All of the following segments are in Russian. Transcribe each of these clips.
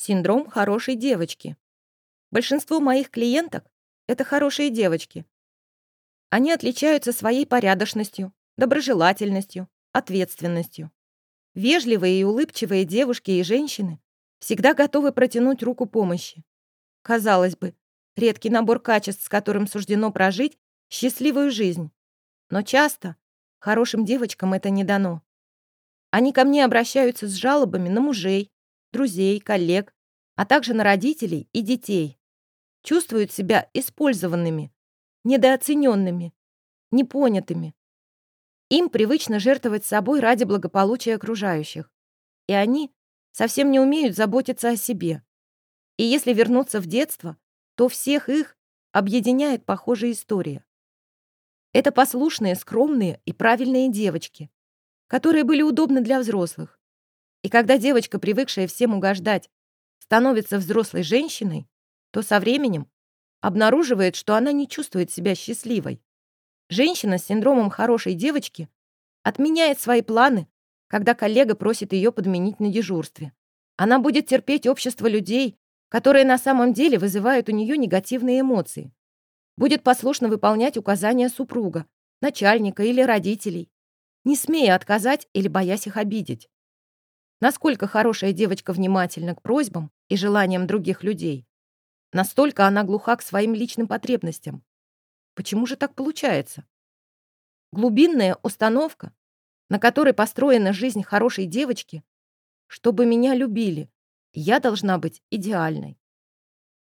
Синдром хорошей девочки. Большинство моих клиенток — это хорошие девочки. Они отличаются своей порядочностью, доброжелательностью, ответственностью. Вежливые и улыбчивые девушки и женщины всегда готовы протянуть руку помощи. Казалось бы, редкий набор качеств, с которым суждено прожить счастливую жизнь. Но часто хорошим девочкам это не дано. Они ко мне обращаются с жалобами на мужей, друзей, коллег, а также на родителей и детей. Чувствуют себя использованными, недооцененными, непонятыми. Им привычно жертвовать собой ради благополучия окружающих. И они совсем не умеют заботиться о себе. И если вернуться в детство, то всех их объединяет похожая история. Это послушные, скромные и правильные девочки, которые были удобны для взрослых. И когда девочка, привыкшая всем угождать, становится взрослой женщиной, то со временем обнаруживает, что она не чувствует себя счастливой. Женщина с синдромом хорошей девочки отменяет свои планы, когда коллега просит ее подменить на дежурстве. Она будет терпеть общество людей, которые на самом деле вызывают у нее негативные эмоции. Будет послушно выполнять указания супруга, начальника или родителей, не смея отказать или боясь их обидеть. Насколько хорошая девочка внимательна к просьбам и желаниям других людей, настолько она глуха к своим личным потребностям. Почему же так получается? Глубинная установка, на которой построена жизнь хорошей девочки, чтобы меня любили, я должна быть идеальной.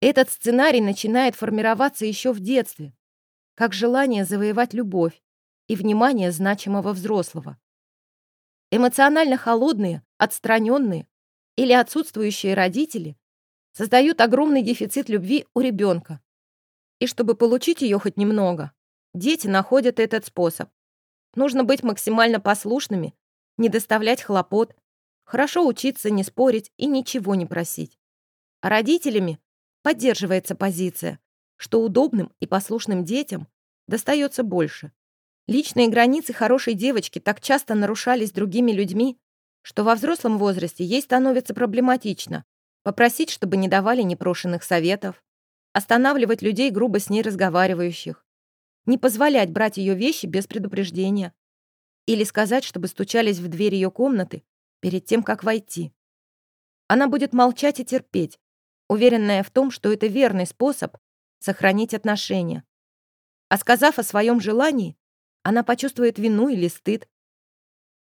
Этот сценарий начинает формироваться еще в детстве, как желание завоевать любовь и внимание значимого взрослого. Эмоционально холодные, отстраненные или отсутствующие родители создают огромный дефицит любви у ребенка. И чтобы получить ее хоть немного, дети находят этот способ. Нужно быть максимально послушными, не доставлять хлопот, хорошо учиться, не спорить и ничего не просить. А родителями поддерживается позиция, что удобным и послушным детям достается больше. Личные границы хорошей девочки так часто нарушались другими людьми, что во взрослом возрасте ей становится проблематично попросить, чтобы не давали непрошенных советов, останавливать людей, грубо с ней разговаривающих, не позволять брать ее вещи без предупреждения или сказать, чтобы стучались в дверь ее комнаты перед тем, как войти. Она будет молчать и терпеть, уверенная в том, что это верный способ сохранить отношения. А сказав о своем желании, она почувствует вину или стыд.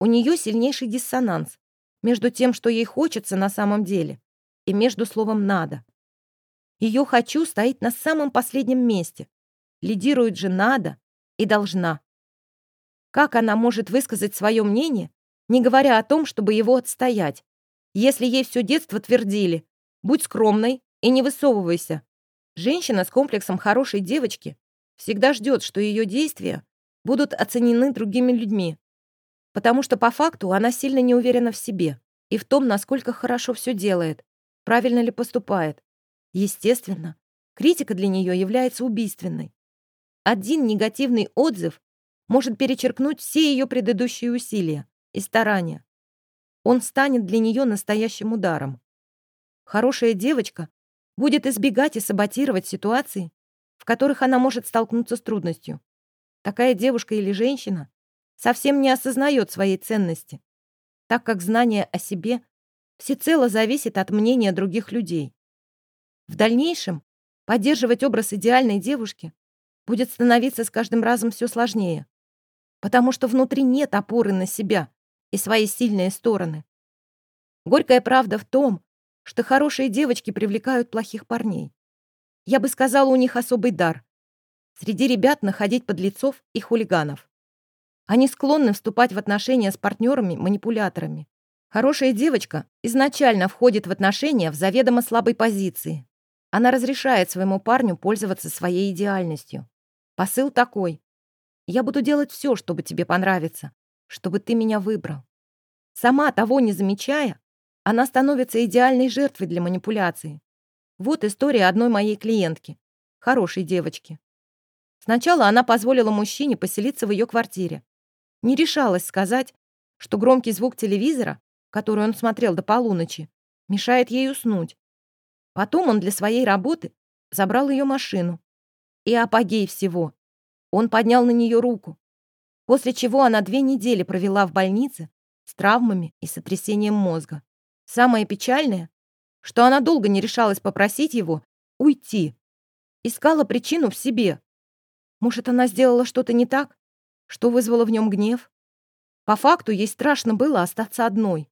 У нее сильнейший диссонанс между тем, что ей хочется на самом деле, и между словом «надо». Ее «хочу» стоит на самом последнем месте. Лидирует же «надо» и «должна». Как она может высказать свое мнение, не говоря о том, чтобы его отстоять, если ей все детство твердили «будь скромной и не высовывайся». Женщина с комплексом хорошей девочки всегда ждет, что ее действия будут оценены другими людьми, потому что по факту она сильно не уверена в себе и в том, насколько хорошо все делает, правильно ли поступает. Естественно, критика для нее является убийственной. Один негативный отзыв может перечеркнуть все ее предыдущие усилия и старания. Он станет для нее настоящим ударом. Хорошая девочка будет избегать и саботировать ситуации, в которых она может столкнуться с трудностью. Такая девушка или женщина совсем не осознает своей ценности, так как знание о себе всецело зависит от мнения других людей. В дальнейшем поддерживать образ идеальной девушки будет становиться с каждым разом все сложнее, потому что внутри нет опоры на себя и свои сильные стороны. Горькая правда в том, что хорошие девочки привлекают плохих парней. Я бы сказала, у них особый дар Среди ребят находить подлецов и хулиганов. Они склонны вступать в отношения с партнерами-манипуляторами. Хорошая девочка изначально входит в отношения в заведомо слабой позиции. Она разрешает своему парню пользоваться своей идеальностью. Посыл такой. Я буду делать все, чтобы тебе понравиться, чтобы ты меня выбрал. Сама того не замечая, она становится идеальной жертвой для манипуляции. Вот история одной моей клиентки, хорошей девочки. Сначала она позволила мужчине поселиться в ее квартире. Не решалась сказать, что громкий звук телевизора, который он смотрел до полуночи, мешает ей уснуть, Потом он для своей работы забрал ее машину. И апогей всего. Он поднял на нее руку, после чего она две недели провела в больнице с травмами и сотрясением мозга. Самое печальное, что она долго не решалась попросить его уйти. Искала причину в себе. Может, она сделала что-то не так, что вызвало в нем гнев? По факту ей страшно было остаться одной.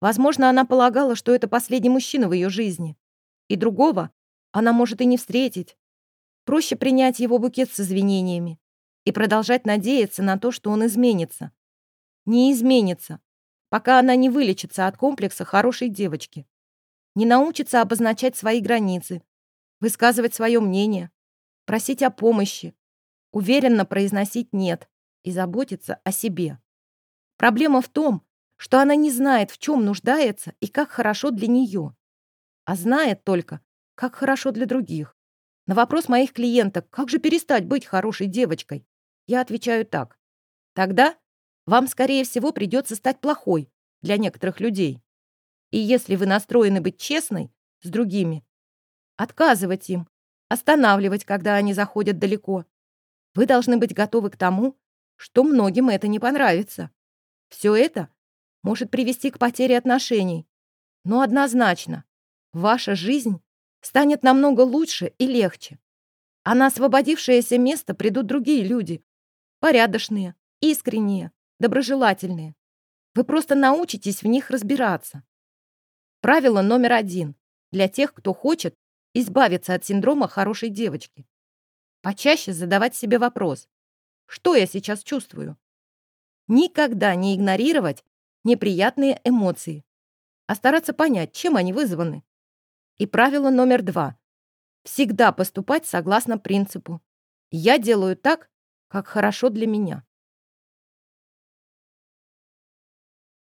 Возможно, она полагала, что это последний мужчина в ее жизни. И другого она может и не встретить. Проще принять его букет с извинениями и продолжать надеяться на то, что он изменится. Не изменится, пока она не вылечится от комплекса хорошей девочки. Не научится обозначать свои границы, высказывать свое мнение, просить о помощи, уверенно произносить «нет» и заботиться о себе. Проблема в том, что она не знает, в чем нуждается и как хорошо для нее, а знает только, как хорошо для других. На вопрос моих клиенток, как же перестать быть хорошей девочкой, я отвечаю так. Тогда вам, скорее всего, придется стать плохой для некоторых людей. И если вы настроены быть честной с другими, отказывать им, останавливать, когда они заходят далеко, вы должны быть готовы к тому, что многим это не понравится. Все это может привести к потере отношений, но однозначно ваша жизнь станет намного лучше и легче. А на освободившееся место придут другие люди, порядочные, искренние, доброжелательные. Вы просто научитесь в них разбираться. Правило номер один для тех, кто хочет избавиться от синдрома хорошей девочки. Почаще задавать себе вопрос, что я сейчас чувствую? Никогда не игнорировать неприятные эмоции, а стараться понять, чем они вызваны. И правило номер два. Всегда поступать согласно принципу. Я делаю так, как хорошо для меня.